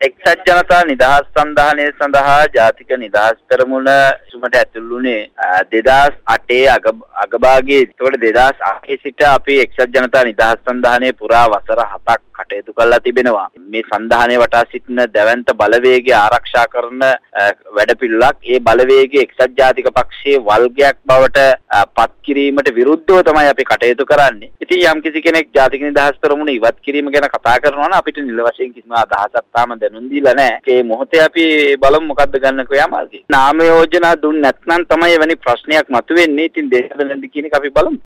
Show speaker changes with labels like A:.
A: එක්සත් ජනතා නිදහස් සන්ධානය සඳහා ජාතික නිදහස් පෙරමුණ සුමට ඇතුළු වුණේ 2008 අගභාගයේ ඒකට 2008 සිට අපි එක්සත් ජනතා නිදහස් සන්ධානයේ පුරා වසර 7ක් කටයුතු කරලා තිබෙනවා. මේ සන්ධානයේ වටා සිටින දැවැන්ත බලවේගය ආරක්ෂා කරන වැඩපිළිවෙලක් ඒ බලවේගයේ එක්සත් ජාතික පක්ෂයේ වල්ගයක් බවට පත් කිරීමට විරුද්ධව තමයි අපි කටයුතු කරන්නේ. ඉතින් යම්කිසි කෙනෙක් ජාතික නිදහස් පෙරමුණ ඉවත් කිරීම ගැන කතා කරනවා නම් අපිට නිල වශයෙන් කිසිම අදහසක් තාම දැනුම් දීලා නැහැ. ඒ මොහොතේ අපි බලමු මොකද්ද ගන්න ක්‍රියාමාර්ගය. නාම යෝජනා දුන්න නැත්නම් තමයි එවැනි ප්‍රශ්නයක් මතුවෙන්නේ. ඉතින් දේශ වෙනද කියන එක අපි බලමු.